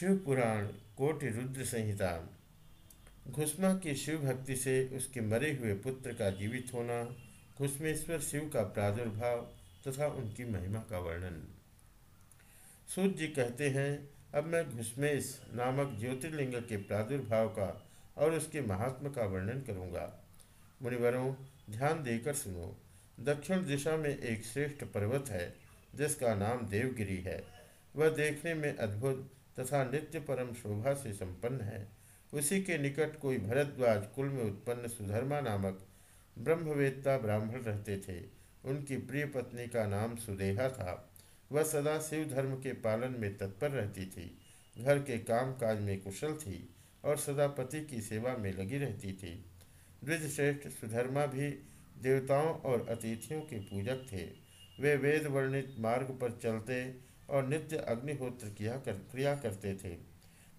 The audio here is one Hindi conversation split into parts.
शिव पुराण कोटि रुद्र संहिता घुस्मा की शिव भक्ति से उसके मरे हुए पुत्र का जीवित होना, घुष्मेश्वर शिव का प्रादुर्भाव तथा उनकी महिमा का वर्णन। सूर्य जी कहते हैं, अब मैं घुष्मेश नामक ज्योतिर्लिंग के प्रादुर्भाव का और उसके महात्मा का वर्णन करूँगा। मुनिवरों, ध्यान देकर सुनो, दक्षिण दिशा में एक श्रेष्ठ पर्वत है, जिसका नाम देवगिरी है। वह देखने में अद्भुत तथा नित्य परम शोभा से संपन्न है। उसी के निकट कोई भरद्वाज कुल में उत्पन्न सुधर्मा नामक ब्रह्मवेत्ता ब्राह्मण रहते थे। उनकी प्रिय पत्नी का नाम सुदेहा था। वह सदा शिव धर्म के पालन में तत्पर रहती थी। घर के काम काज में कुशल थी और सदा पति की सेवा में लगी रहती थी। द्विजश्रेष्ठ सुधर्मा भी देवताओं और अतिथियों के पूजक थे। वे वेद वर्णित मार्ग पर चलते और नित्य अग्निहोत्र किया कर, क्रिया करते थे।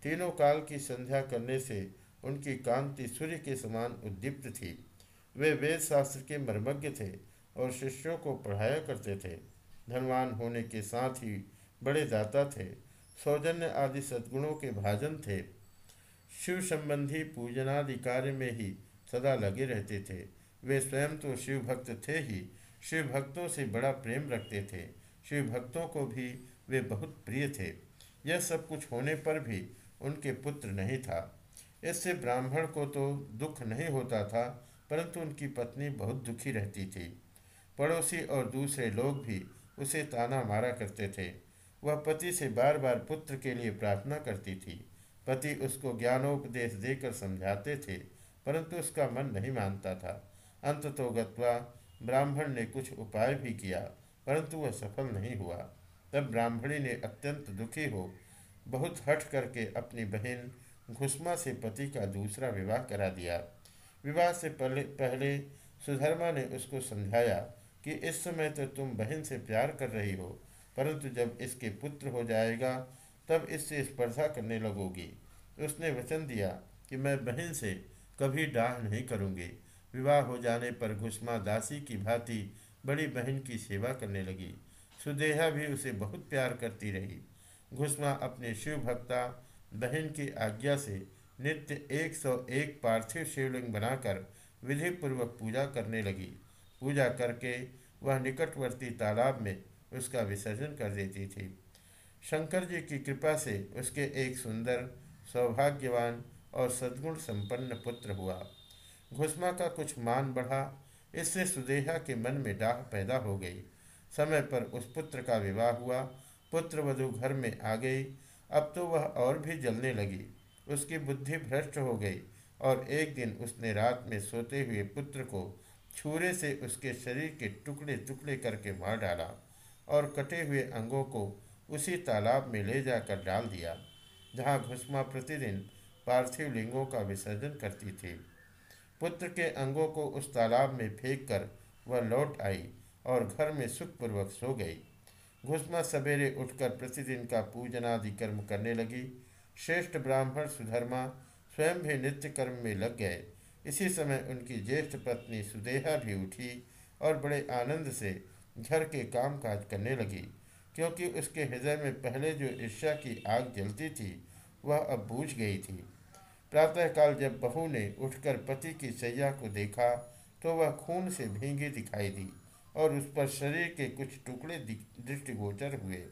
तीनों काल की संध्या करने से उनकी कांति सूर्य के समान उद्दीप्त थी। वे वेद शास्त्र के मर्मज्ञ थे और शिष्यों को पढ़ाया करते थे। धनवान होने के साथ ही बड़े दाता थे। सौजन्य आदि सद्गुणों के भाजन थे। शिव संबंधी पूजनादि कार्य में ही सदा लगे रहते थे। वे स्वयं तो शिव भक्त थे ही। शिव भक्तों से बड़ा प्रेम रखते थे। शिव भक्तों को भी वे बहुत प्रिय थे। यह सब कुछ होने पर भी उनके पुत्र नहीं था। इससे ब्राह्मण को तो दुख नहीं होता था, परंतु उनकी पत्नी बहुत दुखी रहती थी। पड़ोसी और दूसरे लोग भी उसे ताना मारा करते थे। वह पति से बार बार पुत्र के लिए प्रार्थना करती थी। पति उसको ज्ञानोपदेश देकर समझाते थे, परंतु उसका मन नहीं मानता था। अंत तो ब्राह्मण ने कुछ उपाय भी किया, परंतु वह सफल नहीं हुआ। तब ब्राह्मणी ने अत्यंत दुखी हो बहुत हट करके अपनी बहन घुसमा से पति का दूसरा विवाह करा दिया। विवाह से पहले पहले सुधर्मा ने उसको समझाया कि इस समय तो तुम बहन से प्यार कर रही हो, परंतु जब इसके पुत्र हो जाएगा, तब इससे स्पर्धा करने लगोगी। उसने वचन दिया कि मैं बहन से कभी डाह नहीं करूँगी। विवाह हो जाने पर घुसमा दासी की भांति बड़ी बहन की सेवा करने लगी। सुदेहा भी उसे बहुत प्यार करती रही। घुष्मा अपने शिव भक्ता बहन की आज्ञा से नित्य 101 पार्थिव शिवलिंग बनाकर विधिपूर्वक पूजा करने लगी। पूजा करके वह निकटवर्ती तालाब में उसका विसर्जन कर देती थी। शंकर जी की कृपा से उसके एक सुंदर, सौभाग्यवान और सद्गुण संपन्न पुत्र हुआ। घुष्मा का कुछ मान बढ़ा, इससे सुदेहा के मन में डाह पैदा हो गई। समय पर उस पुत्र का विवाह हुआ। पुत्र वधु घर में आ गई। अब तो वह और भी जलने लगी। उसकी बुद्धि भ्रष्ट हो गई और एक दिन उसने रात में सोते हुए पुत्र को छुरे से उसके शरीर के टुकड़े टुकड़े करके मार डाला और कटे हुए अंगों को उसी तालाब में ले जाकर डाल दिया, जहाँ घुष्मा प्रतिदिन पार्थिव लिंगों का विसर्जन करती थी। पुत्र के अंगों को उस तालाब में फेंक कर वह लौट आई और घर में सुखपूर्वक सो गई। घुष्मा सवेरे उठकर प्रतिदिन का पूजनादि कर्म करने लगी। श्रेष्ठ ब्राह्मण सुधर्मा स्वयं भी नित्य कर्म में लग गए। इसी समय उनकी ज्येष्ठ पत्नी सुदेहा भी उठी और बड़े आनंद से घर के काम काज करने लगी, क्योंकि उसके हृदय में पहले जो ईर्ष्या की आग जलती थी, वह अब बूझ गई थी। प्रातःकाल जब बहू ने उठकर पति की सैया को देखा तो वह खून से भींगी दिखाई दी। और उस पर शरीर के कुछ टुकड़े दृष्टिगोचर हुए।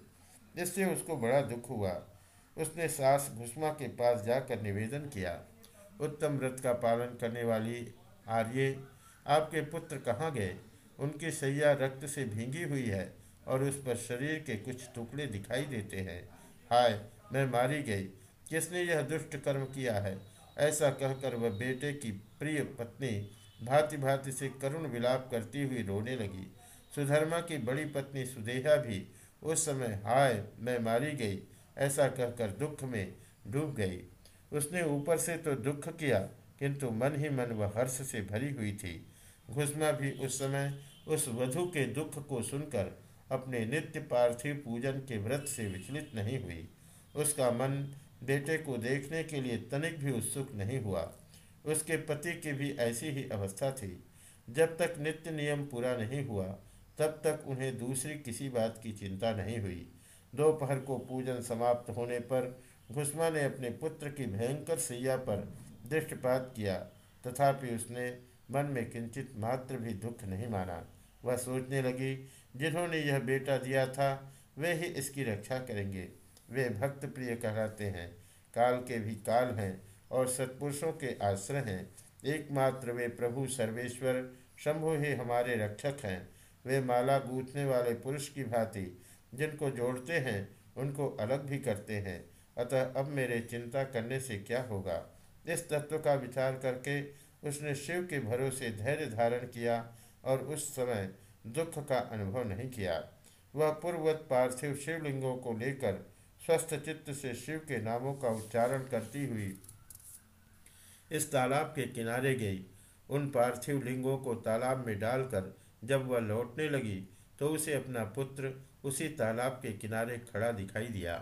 इससे उसको बड़ा दुख हुआ। उसने सास भुष्मा के पास जाकर निवेदन किया, उत्तम व्रत का पालन करने वाली आर्य, आपके पुत्र कहाँ गए? उनकी सैया रक्त से भींगी हुई है और उस पर शरीर के कुछ टुकड़े दिखाई देते हैं। हाय, मैं मारी गई। किसने यह दुष्ट कर्म किया है? ऐसा कहकर वह बेटे की प्रिय पत्नी भांति भांति से करुण विलाप करती हुई रोने लगी। सुधर्मा की बड़ी पत्नी सुदेहा भी उस समय, हाय, मैं मारी गई। ऐसा कहकर दुख में डूब गई। उसने ऊपर से तो दुख किया, किंतु मन ही मन वह हर्ष से भरी हुई थी। घुसमा भी उस समय उस वधु के दुख को सुनकर अपने नित्य पार्थिव पूजन के व्रत से विचलित नहीं हुई। उसका मन बेटे को देखने के लिए तनिक भी उत्सुक नहीं हुआ। उसके पति की भी ऐसी ही अवस्था थी। जब तक नित्य नियम पूरा नहीं हुआ, तब तक उन्हें दूसरी किसी बात की चिंता नहीं हुई। दोपहर को पूजन समाप्त होने पर घुस्मा ने अपने पुत्र की भयंकर सैया पर दृष्टिपात किया, तथापि उसने मन में किंचित मात्र भी दुख नहीं माना। वह सोचने लगी, जिन्होंने यह बेटा दिया था, वे ही इसकी रक्षा करेंगे। वे भक्त प्रिय कहलाते हैं। काल के भी काल हैं और सत्पुरुषों के आश्रय हैं। एकमात्र वे प्रभु सर्वेश्वर, शंभु ही हमारे रक्षक हैं। वे माला गूंथने वाले पुरुष की भांति जिनको जोड़ते हैं, उनको अलग भी करते हैं। अतः अब मेरे चिंता करने से क्या होगा? इस तत्व का विचार करके उसने शिव के भरोसे धैर्य धारण किया और उस समय दुख का अनुभव नहीं किया। वह पूर्ववत पार्थिव शिवलिंगों को लेकर स्वस्थ चित्त से शिव के नामों का उच्चारण करती हुई इस तालाब के किनारे गई। उन पार्थिव लिंगों को तालाब में डालकर जब वह लौटने लगी तो उसे अपना पुत्र उसी तालाब के किनारे खड़ा दिखाई दिया।